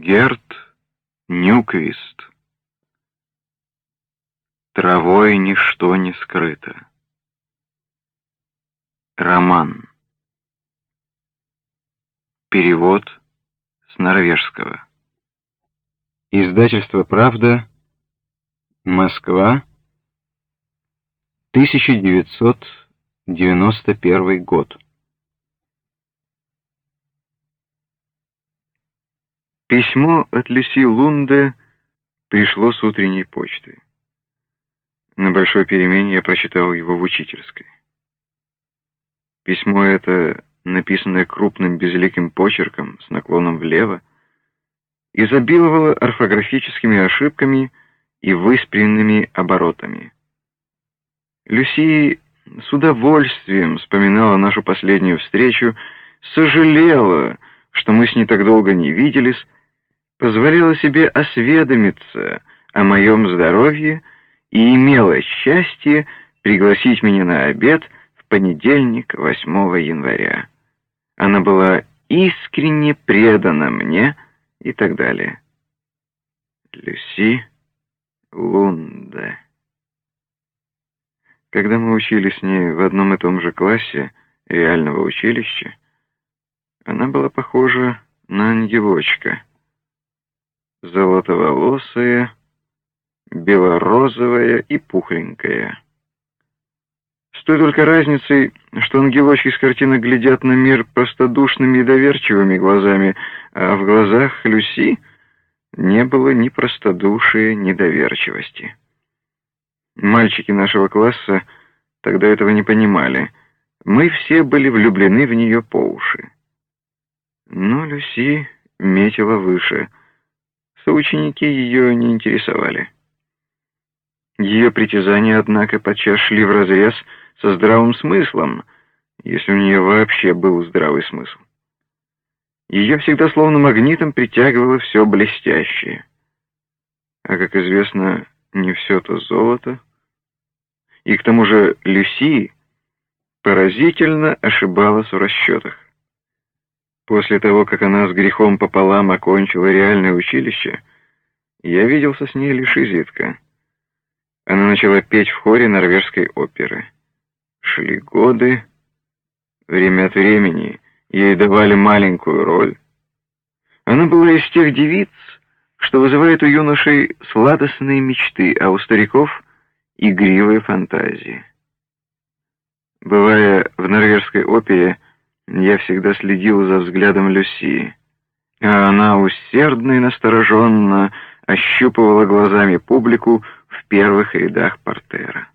Герт Нюквист Травой ничто не скрыто. Роман. Перевод с норвежского. Издательство «Правда», Москва, 1991 год. Письмо от Люси Лунде пришло с утренней почты. На большой перемене я прочитал его в учительской. Письмо это, написанное крупным безликим почерком с наклоном влево, изобиловало орфографическими ошибками и выспренными оборотами. Люси с удовольствием вспоминала нашу последнюю встречу, сожалела, что мы с ней так долго не виделись, позволяла себе осведомиться о моем здоровье и имела счастье пригласить меня на обед в понедельник, 8 января. Она была искренне предана мне и так далее. Люси Лунда. Когда мы учились с ней в одном и том же классе реального училища, она была похожа на ангелочка — золотоволосая, белорозовая и пухленькая. С той только разницей, что ангелочки с картины глядят на мир простодушными и доверчивыми глазами, а в глазах Люси не было ни простодушия, ни доверчивости. Мальчики нашего класса тогда этого не понимали. Мы все были влюблены в нее по уши. Но Люси метила выше — Соученики ее не интересовали. Ее притязания, однако, подчас шли вразрез со здравым смыслом, если у нее вообще был здравый смысл. Ее всегда словно магнитом притягивало все блестящее. А, как известно, не все то золото. И к тому же Люси поразительно ошибалась в расчетах. После того, как она с грехом пополам окончила реальное училище, я виделся с ней лишь изредка. Она начала петь в хоре норвежской оперы. Шли годы, время от времени ей давали маленькую роль. Она была из тех девиц, что вызывает у юношей сладостные мечты, а у стариков — игривые фантазии. Бывая в норвежской опере, я всегда следил за взглядом Люси, а она усердно и настороженно ощупывала глазами публику в первых рядах портера.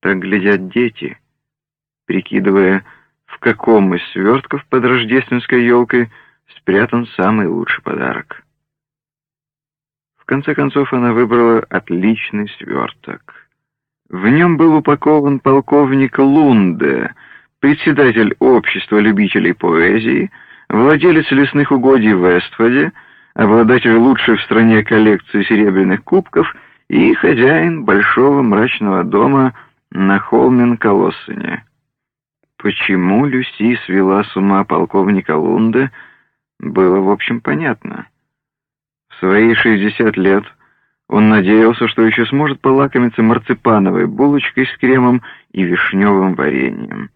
Так глядят дети, прикидывая, в каком из свертков под рождественской елкой спрятан самый лучший подарок. В конце концов она выбрала отличный сверток. В нем был упакован полковник Лунде — председатель общества любителей поэзии, владелец лесных угодий в Вестфоде, обладатель лучшей в стране коллекции серебряных кубков и хозяин большого мрачного дома на Холмен-Колоссене. Почему Люси свела с ума полковника Лунда, было, в общем, понятно. В свои 60 лет он надеялся, что еще сможет полакомиться марципановой булочкой с кремом и вишневым вареньем.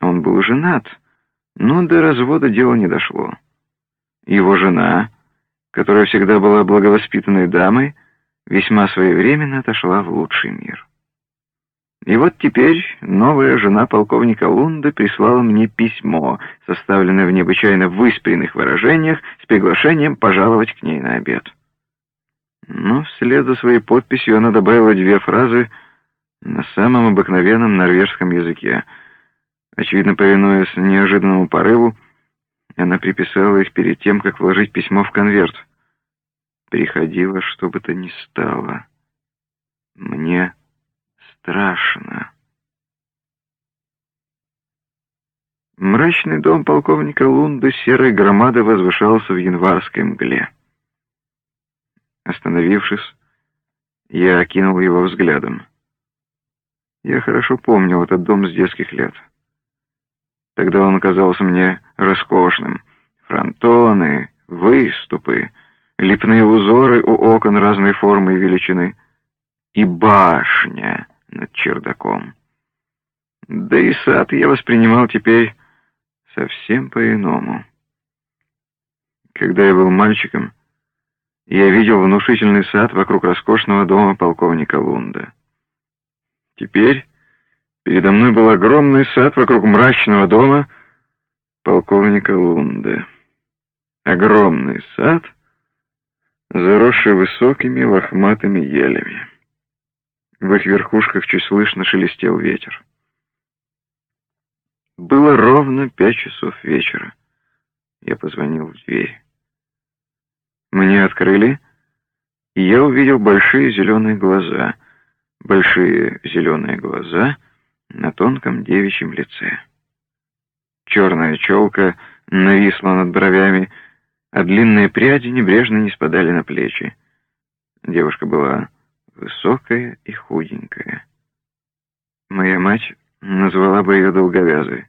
Он был женат, но до развода дело не дошло. Его жена, которая всегда была благовоспитанной дамой, весьма своевременно отошла в лучший мир. И вот теперь новая жена полковника Лунда прислала мне письмо, составленное в необычайно выспренных выражениях, с приглашением пожаловать к ней на обед. Но вслед за своей подписью она добавила две фразы на самом обыкновенном норвежском языке — Очевидно, повинуясь неожиданному порыву, она приписала их перед тем, как вложить письмо в конверт. Приходило, что бы то ни стало. Мне страшно. Мрачный дом полковника Лунда серой громады возвышался в январской мгле. Остановившись, я окинул его взглядом. Я хорошо помнил этот дом с детских лет. Тогда он казался мне роскошным. Фронтоны, выступы, лепные узоры у окон разной формы и величины и башня над чердаком. Да и сад я воспринимал теперь совсем по-иному. Когда я был мальчиком, я видел внушительный сад вокруг роскошного дома полковника Лунда. Теперь передо мной был огромный сад вокруг мрачного дома полковника Лунда. Огромный сад, заросший высокими лохматыми елями. В их верхушках чуть слышно шелестел ветер. Было ровно пять часов вечера. Я позвонил в дверь. Мне открыли, и я увидел большие зеленые глаза, большие зеленые глаза на тонком девичьем лице. Черная челка нависла над бровями, а длинные пряди небрежно не спадали на плечи. Девушка была высокая и худенькая. Моя мать назвала бы ее долговязой.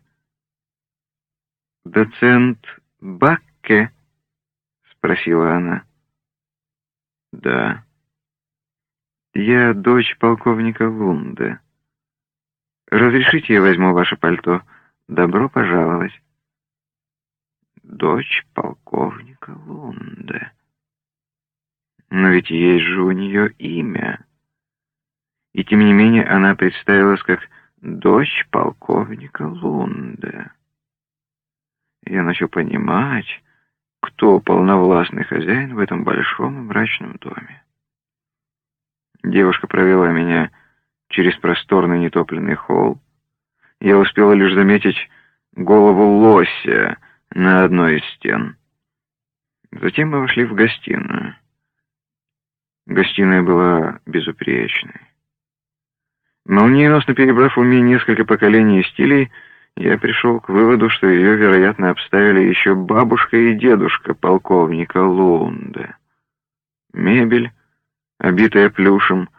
«Доцент Бакке?» — спросила она. «Да». «Я дочь полковника Лунда. Разрешите, я возьму ваше пальто? Добро пожаловать». «Дочь полковника Лунда». Но ведь есть же у нее имя. И тем не менее она представилась как дочь полковника Лунда. Я начал понимать, кто полновластный хозяин в этом большом и мрачном доме. Девушка провела меня через просторный нетопленный холл. Я успела лишь заметить голову лося на одной из стен. Затем мы вошли в гостиную. Гостиная была безупречной. Молниеносно перебрав в уме несколько поколений и стилей, я пришел к выводу, что ее, вероятно, обставили еще бабушка и дедушка полковника Лунда. Мебель, обитая плюшем,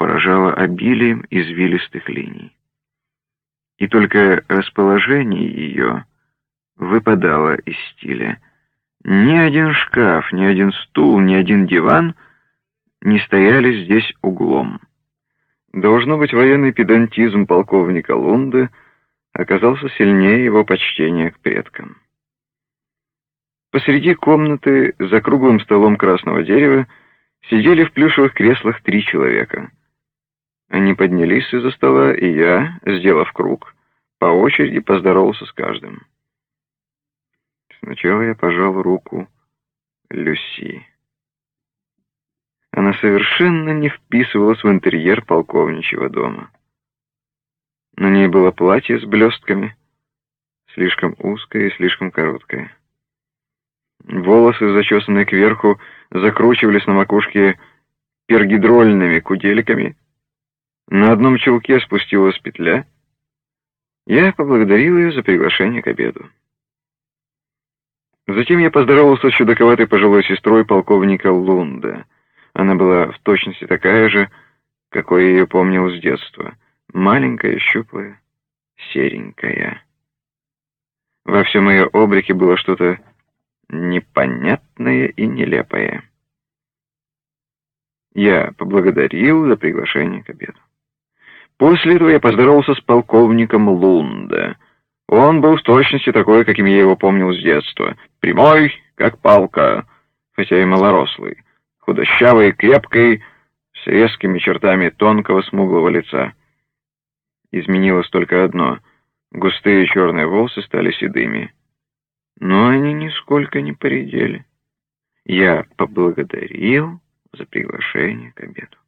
поражала обилием извилистых линий. И только расположение ее выпадало из стиля. Ни один шкаф, ни один стул, ни один диван — не стояли здесь углом. Должно быть, военный педантизм полковника Лунды оказался сильнее его почтения к предкам. Посреди комнаты за круглым столом красного дерева сидели в плюшевых креслах три человека. Они поднялись из-за стола, и я, сделав круг, по очереди поздоровался с каждым. Сначала я пожал руку Люси. Она совершенно не вписывалась в интерьер полковничьего дома. На ней было платье с блестками, слишком узкое и слишком короткое. Волосы, зачесанные кверху, закручивались на макушке пергидрольными кудельками. На одном чулке спустилась петля. Я поблагодарил ее за приглашение к обеду. Затем я поздоровался с чудаковатой пожилой сестрой полковника Лунда — она была в точности такая же, какой я ее помнил с детства. Маленькая, щуплая, серенькая. Во всем ее облике было что-то непонятное и нелепое. Я поблагодарил за приглашение к обеду. После этого я поздоровался с полковником Лунда. Он был в точности такой, каким я его помнил с детства. Прямой, как палка, хотя и малорослый худощавой и крепкой, с резкими чертами тонкого смуглого лица. Изменилось только одно — густые черные волосы стали седыми. Но они нисколько не поредели. Я поблагодарил за приглашение к обеду.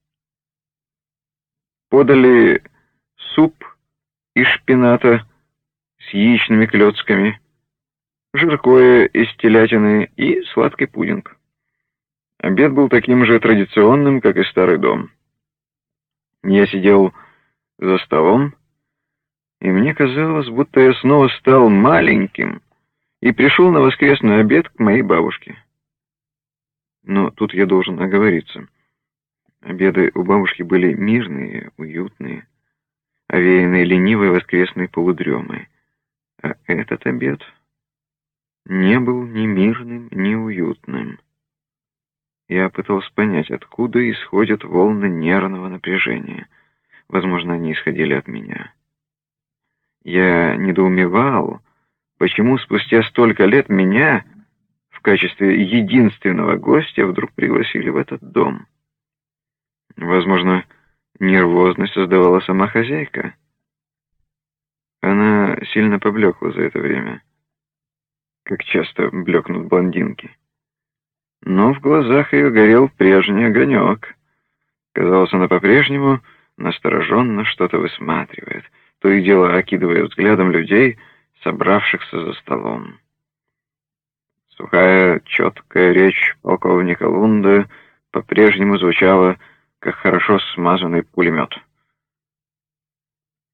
Подали суп из шпината с яичными клетками, жиркое из телятины и сладкий пудинг. Обед был таким же традиционным, как и старый дом. Я сидел за столом, и мне казалось, будто я снова стал маленьким и пришел на воскресный обед к моей бабушке. Но тут я должен оговориться. Обеды у бабушки были мирные, уютные, овеянные ленивой воскресной полудремой. А этот обед не был ни мирным, ни уютным. Я пытался понять, откуда исходят волны нервного напряжения. Возможно, они исходили от меня. Я недоумевал, почему спустя столько лет меня в качестве единственного гостя вдруг пригласили в этот дом. Возможно, нервозность создавала сама хозяйка. Она сильно поблекла за это время, как часто блекнут блондинки. Но в глазах ее горел прежний огонек. Казалось, она по-прежнему настороженно что-то высматривает, то и дело окидывая взглядом людей, собравшихся за столом. Сухая, четкая речь полковника Лунда по-прежнему звучала, как хорошо смазанный пулемет.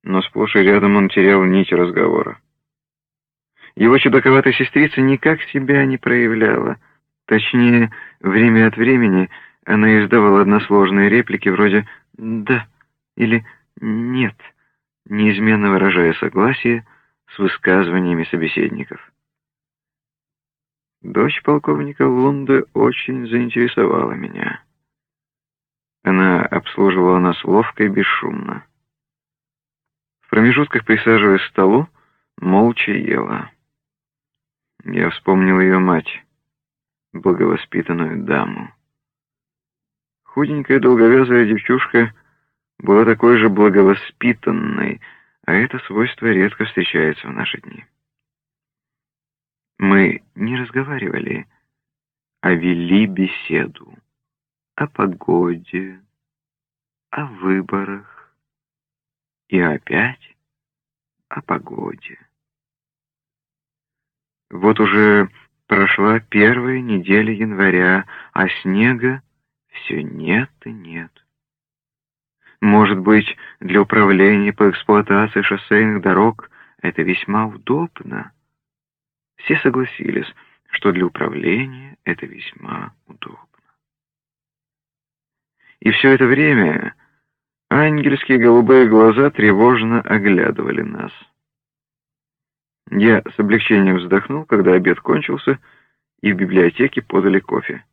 Но сплошь и рядом он терял нить разговора. Его чудаковатая сестрица никак себя не проявляла. Точнее, время от времени она издавала односложные реплики вроде «да» или «нет», неизменно выражая согласие с высказываниями собеседников. Дочь полковника Лунда очень заинтересовала меня. Она обслуживала нас ловко и бесшумно. В промежутках, присаживаясь к столу, молча ела. Я вспомнил ее мать, благовоспитанную даму. Худенькая долговязая девчушка была такой же благовоспитанной, а это свойство редко встречается в наши дни. Мы не разговаривали, а вели беседу о погоде, о выборах и опять о погоде. Вот уже прошла первая неделя января, а снега все нет и нет. Может быть, для управления по эксплуатации шоссейных дорог это весьма удобно. Все согласились, что для управления это весьма удобно. И все это время ангельские голубые глаза тревожно оглядывали нас. Я с облегчением вздохнул, когда обед кончился, и в библиотеке подали кофе.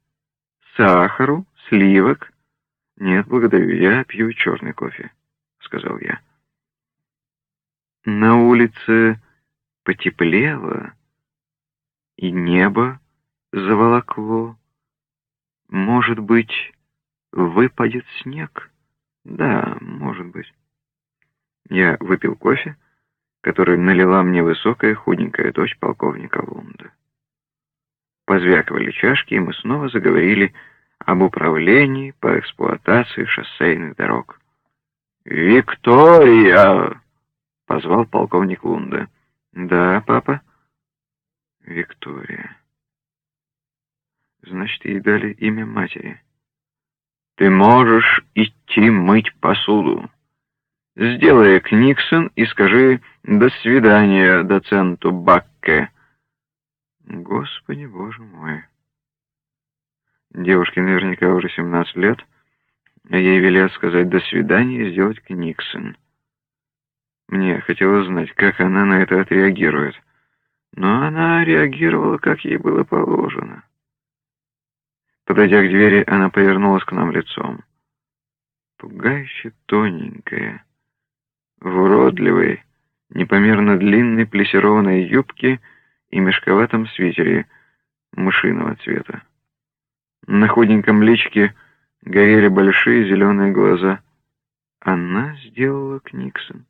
Сахару, сливок. Нет, благодарю, я пью черный кофе, сказал я. На улице потеплело, и небо заволокло. Может быть, Выпадет снег? Да, может быть. Я выпил кофе, который налила мне высокая худенькая дочь полковника Лунда. Позвякивали чашки, и мы снова заговорили об управлении по эксплуатации шоссейных дорог. «Виктория!» — позвал полковник Лунда. «Да, папа?» «Виктория». Значит, ей дали имя матери. Ты можешь идти мыть посуду. Сделай Книксон и скажи «до свидания» доценту Бакке. Господи, боже мой. Девушке наверняка уже 17 лет, а ей велят сказать «до свидания» и сделать Книксон. Мне хотелось знать, как она на это отреагирует. Но она реагировала, как ей было положено. Подойдя к двери, она повернулась к нам лицом. Пугающе тоненькая, в уродливой, непомерно длинной плесированной юбке и мешковатом свитере мышиного цвета. На худеньком личке горели большие зеленые глаза. Она сделала Книксон.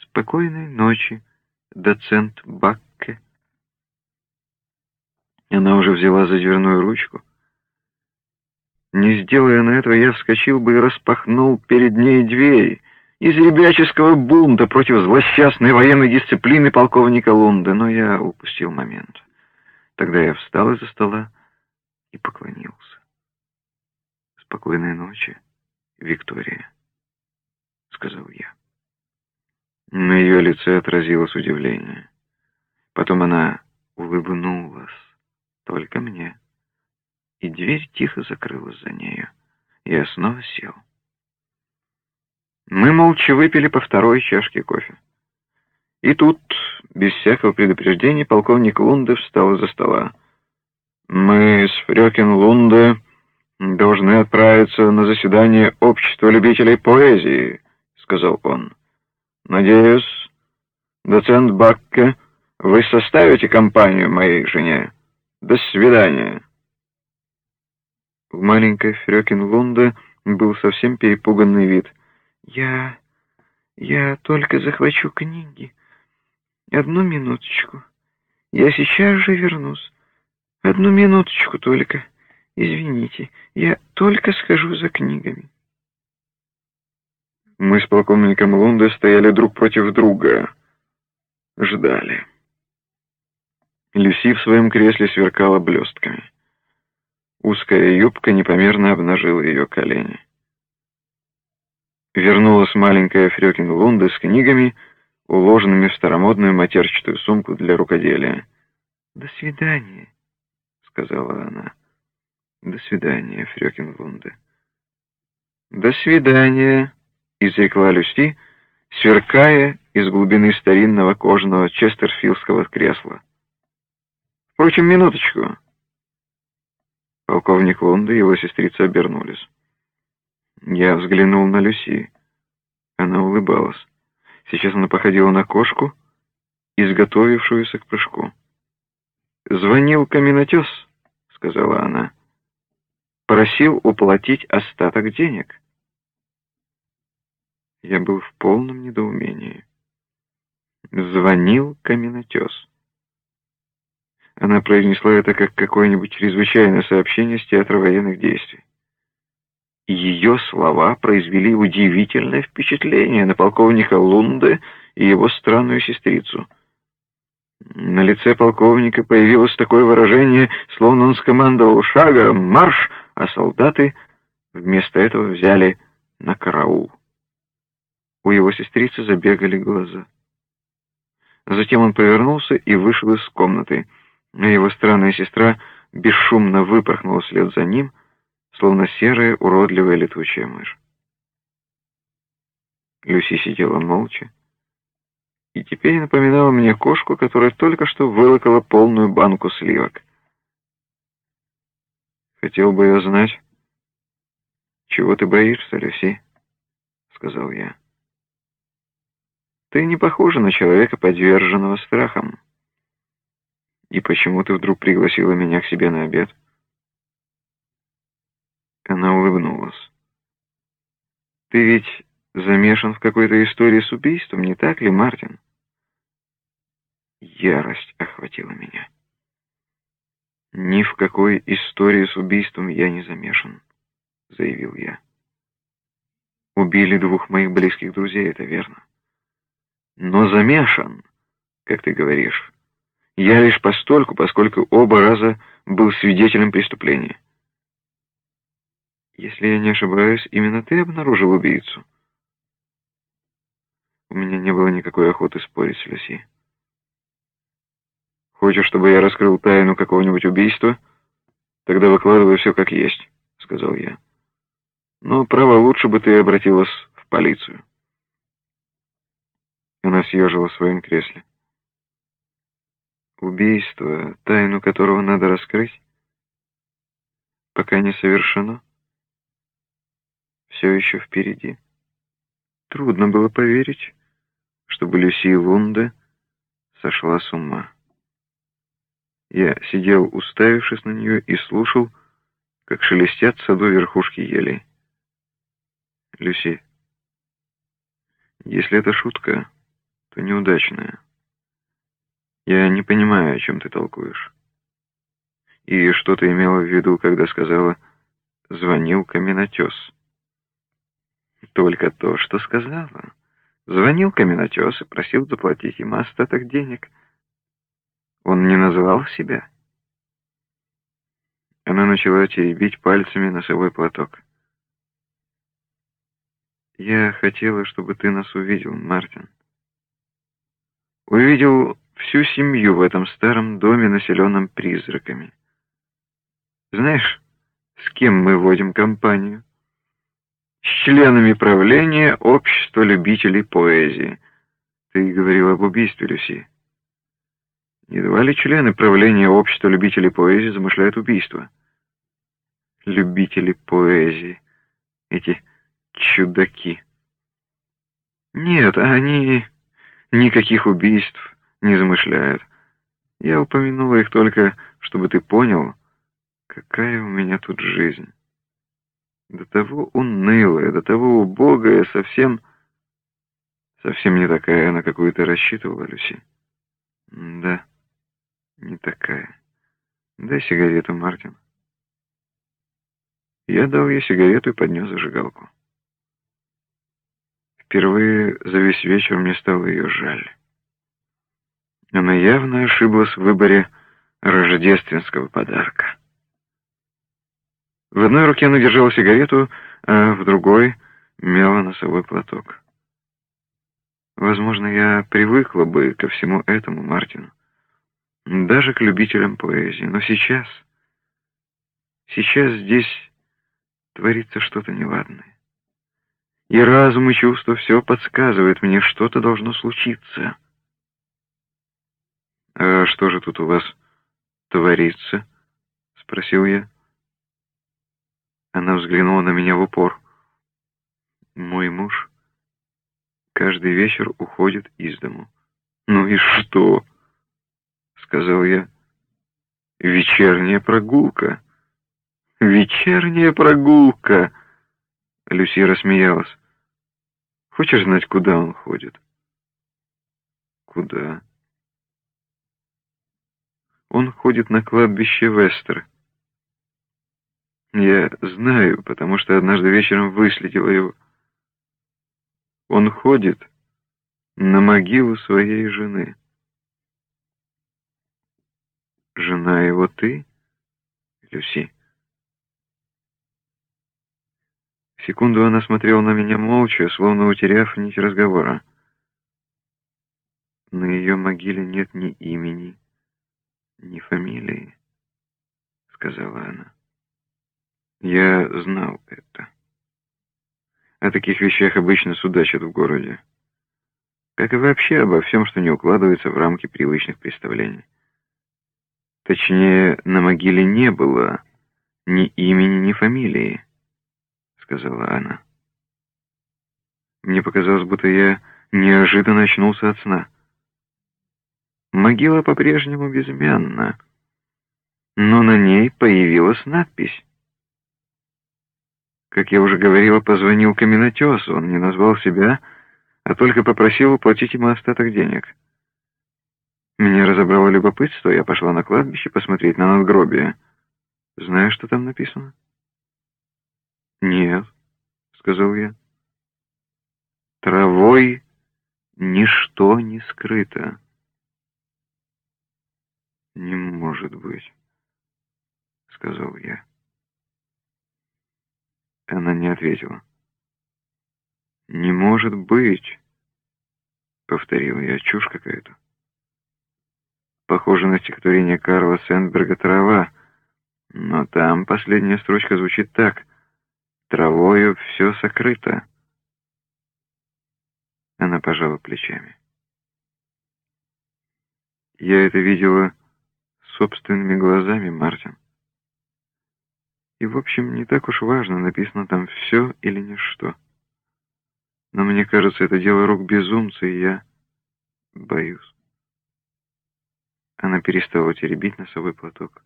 «Спокойной ночи, доцент Бакке». Она уже взяла за дверную ручку, не сделая на этого, я вскочил бы и распахнул перед ней дверь из ребяческого бунта против злосчастной военной дисциплины полковника Лунда, но я упустил момент. Тогда я встал из-за стола и поклонился. «Спокойной ночи, Виктория», — сказал я. На ее лице отразилось удивление. Потом она улыбнулась только мне и дверь тихо закрылась за нею. Я снова сел. Мы молча выпили по второй чашке кофе. И тут, без всякого предупреждения, полковник Лунде встал из-за стола. Мы с Фрёкин Лунде должны отправиться на заседание Общества любителей поэзии», — сказал он. «Надеюсь, доцент Бакке, вы составите компанию моей жене. До свидания». В маленькой Фрёкинлунде был совсем перепуганный вид. «Я... я только захвачу книги. Одну минуточку. Я сейчас же вернусь. Одну минуточку только. Извините, я только схожу за книгами». Мы с полковником Лунде стояли друг против друга. Ждали. Люси в своем кресле сверкала блестками. Узкая юбка непомерно обнажила ее колени. Вернулась маленькая Фрёкин Лунда с книгами, уложенными в старомодную матерчатую сумку для рукоделия. «До свидания», — сказала она. «До свидания, Фрёкин Лунда». «До свидания», — изрекла Люси, сверкая из глубины старинного кожаного честерфилдского кресла. «Впрочем, минуточку». Полковник Лунда и его сестрица обернулись. Я взглянул на Люси. Она улыбалась. Сейчас она походила на кошку, изготовившуюся к прыжку. «Звонил каменотес», — сказала она. «Просил уплатить остаток денег». Я был в полном недоумении. Звонил каменотес. Она произнесла это как какое-нибудь чрезвычайное сообщение с театра военных действий. Ее слова произвели удивительное впечатление на полковника Лунде и его странную сестрицу. На лице полковника появилось такое выражение, словно он скомандовал «Шагом! Марш!», а солдаты вместо этого взяли на караул. У его сестрицы забегали глаза. Затем он повернулся и вышел из комнаты а его странная сестра бесшумно выпорхнула вслед за ним, словно серая уродливая летучая мышь. Люси сидела молча и теперь напоминала мне кошку, которая только что вылокала полную банку сливок. «Хотел бы я знать, чего ты боишься, Люси?» — сказал я. «Ты не похожа на человека, подверженного страхам». И почему ты вдруг пригласила меня к себе на обед? Она улыбнулась. Ты ведь замешан в какой-то истории с убийством, не так ли, Мартин? Ярость охватила меня. Ни в какой истории с убийством я не замешан, заявил я. Убили двух моих близких друзей, это верно. Но замешан, как ты говоришь, я лишь постольку, поскольку оба раза был свидетелем преступления. Если я не ошибаюсь, именно ты обнаружил убийцу. У меня не было никакой охоты спорить с Люси. Хочешь, чтобы я раскрыл тайну какого-нибудь убийства? Тогда выкладывай все как есть, — сказал я. Но, право, лучше бы ты обратилась в полицию. Она съежила в своем кресле. Убийство, тайну которого надо раскрыть, пока не совершено, все еще впереди. Трудно было поверить, чтобы Люси Лунда сошла с ума. Я сидел, уставившись на нее, и слушал, как шелестят в саду верхушки ели. Люси, если это шутка, то неудачная. Я не понимаю, о чем ты толкуешь. И что ты имела в виду, когда сказала «звонил каменотес»? Только то, что сказала. Звонил каменотес и просил заплатить ему остаток денег. Он не назвал себя. Она начала теребить пальцами носовой платок. «Я хотела, чтобы ты нас увидел, Мартин. Увидел всю семью в этом старом доме, населенном призраками. Знаешь, с кем мы водим компанию? С членами правления Общества любителей поэзии. Ты говорил об убийстве, Люси. Едва ли члены правления Общества любителей поэзии замышляют убийство. любители поэзии, эти чудаки. Нет, они никаких убийств не замышляют. Я упомянула их только, чтобы ты понял, какая у меня тут жизнь. До того унылая, до того убогая, совсем... Совсем не такая, на какую ты рассчитывала, Люси. Да, не такая. Дай сигарету, Мартин. Я дал ей сигарету и поднес зажигалку. Впервые за весь вечер мне стало ее жаль. Она явно ошиблась в выборе рождественского подарка. В одной руке она держала сигарету, а в другой мяла носовой платок. Возможно, я привыкла бы ко всему этому, Мартин. Даже к любителям поэзии. Но сейчас... Сейчас здесь творится что-то неладное. И разум и чувство все подсказывают мне, что-то должно случиться. «А что же тут у вас творится?» — спросил я. Она взглянула на меня в упор. «Мой муж каждый вечер уходит из дому». «Ну и что?» — сказал я. «Вечерняя прогулка». «Вечерняя прогулка!» Люси рассмеялась. «Хочешь знать, куда он ходит?» «Куда?» Он ходит на кладбище Вестер. Я знаю, потому что однажды вечером выследила его. Он ходит на могилу своей жены. Жена его ты, Люси? Секунду она смотрела на меня молча, словно утеряв нить разговора. На ее могиле нет ни имени, ни фамилии, сказала она. Я знал это. О таких вещах обычно судачат в городе. Как и вообще обо всем, что не укладывается в рамки привычных представлений. Точнее, на могиле не было ни имени, ни фамилии, сказала она. Мне показалось, будто я неожиданно очнулся от сна. Могила по-прежнему безымянна, но на ней появилась надпись. Как я уже говорила, позвонил каменотес, он не назвал себя, а только попросил уплатить ему остаток денег. Меня разобрало любопытство, я пошла на кладбище посмотреть на надгробие. Знаешь, что там написано? «Нет», — сказал я. «Травой ничто не скрыто». «Не может быть», — сказал я. Она не ответила. «Не может быть», — повторил я, — «чушь какая-то». Похоже на стихотворение Карла Сенберга «Трава», но там последняя строчка звучит так «Травою все сокрыто». Она пожала плечами. Я это видела собственными глазами, Мартин. И, в общем, не так уж важно, написано там все или ничто. Но мне кажется, это дело рук безумца, и я боюсь. Она перестала теребить носовой платок.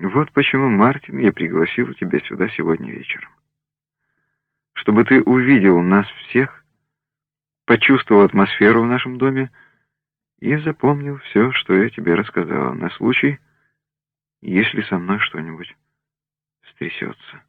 Вот почему, Мартин, я пригласил тебя сюда сегодня вечером. Чтобы ты увидел нас всех, почувствовал атмосферу в нашем доме, и запомнил все, что я тебе рассказала, на случай, если со мной что-нибудь стрясется.